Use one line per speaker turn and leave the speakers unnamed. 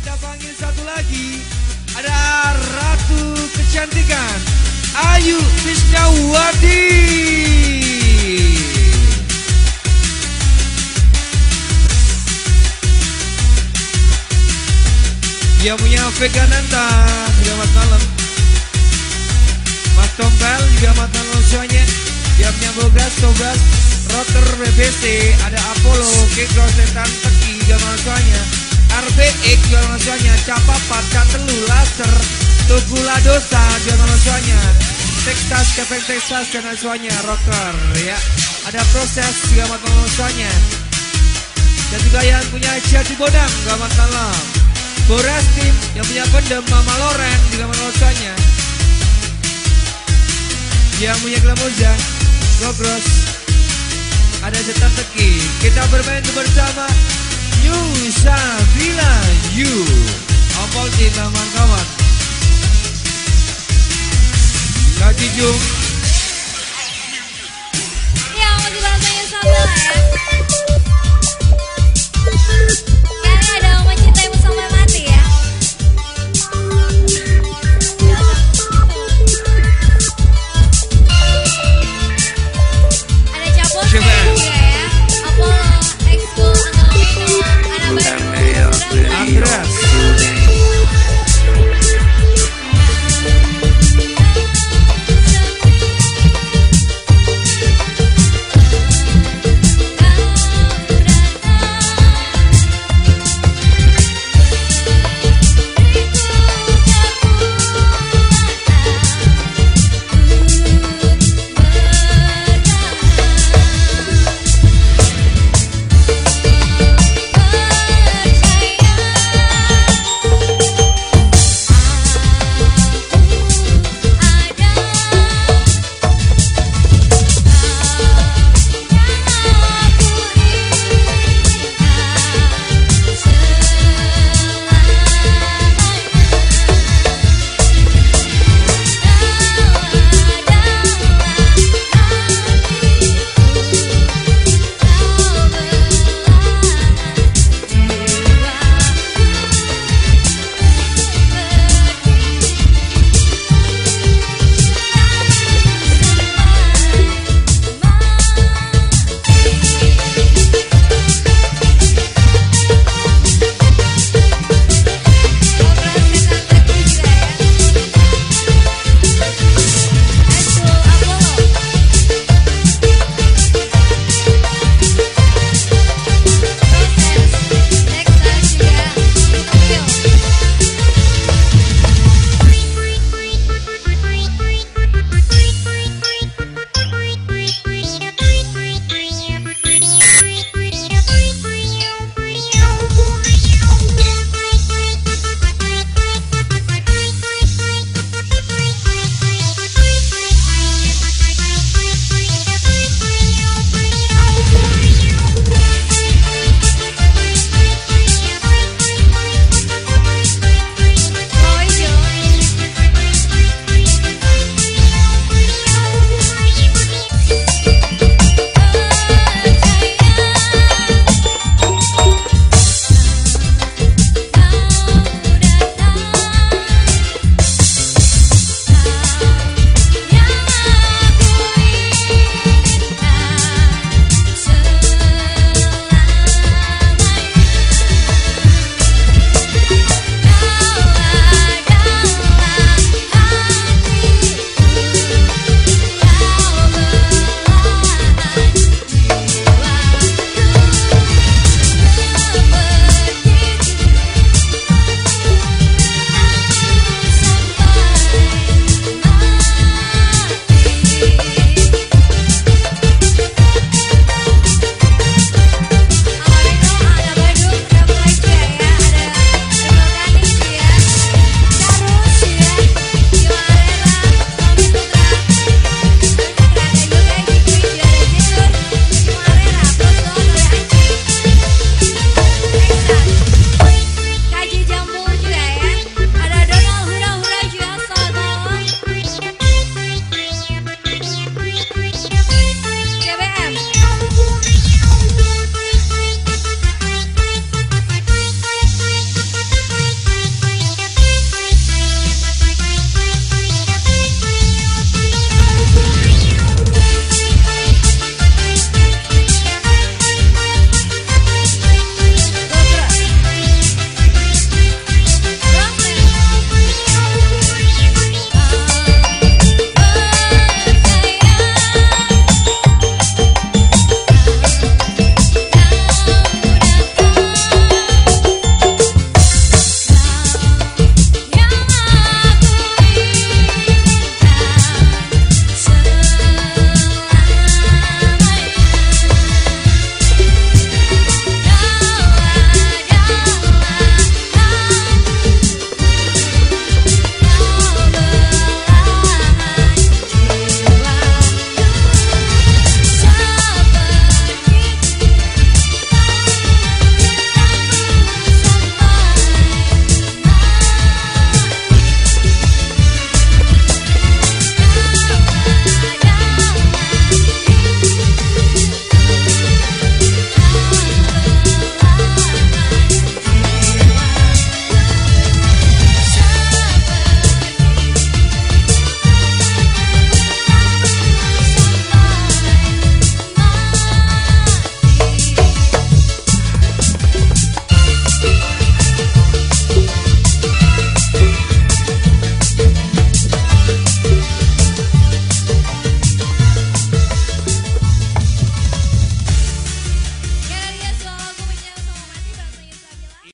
Kita panggil satu lagi. Ada Ratu Kecantikan. Ayu Krisnawati. Dia punya Vegananta. Selamat malam. Mas Tompel juga mantan losionya. Dia punya Bogas, Togas, Rotor BBC, ada Apollo, Kekro Setan Teki juga losionya. RBX juga losionya. Capapat, Catelu, Laser, Tugula Dosa juga losionya. Texas, Kefek Texas dan losionya. Rocker ya. Ada proses juga mantan losionya. Dan juga yang punya Jati Bodang, Gamat Malam. Boras Tim yang punya pendem Mama Loren juga menolaknya. Yang punya Glamoza, Gogros, ada setan teki. Kita bermain bersama New Sabila You. Jung